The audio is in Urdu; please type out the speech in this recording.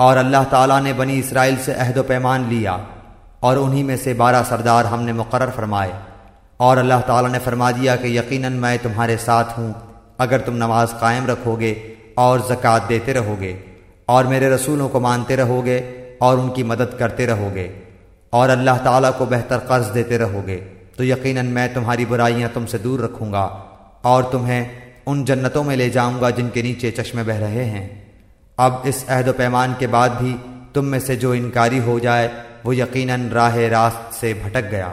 اور اللہ تعالیٰ نے بنی اسرائیل سے عہد و پیمان لیا اور انہی میں سے بارہ سردار ہم نے مقرر فرمائے اور اللہ تعالیٰ نے فرما دیا کہ یقیناً میں تمہارے ساتھ ہوں اگر تم نماز قائم رکھو گے اور زکوٰۃ دیتے رہو گے اور میرے رسولوں کو مانتے رہو گے اور ان کی مدد کرتے رہو گے اور اللہ تعالیٰ کو بہتر قرض دیتے رہو گے تو یقیناً میں تمہاری برائیاں تم سے دور رکھوں گا اور تمہیں ان جنتوں میں لے جاؤں گا جن کے نیچے چشمے بہ رہے ہیں۔ اب اس عہد و پیمان کے بعد بھی تم میں سے جو انکاری ہو جائے وہ یقیناً راہ راست سے بھٹک گیا۔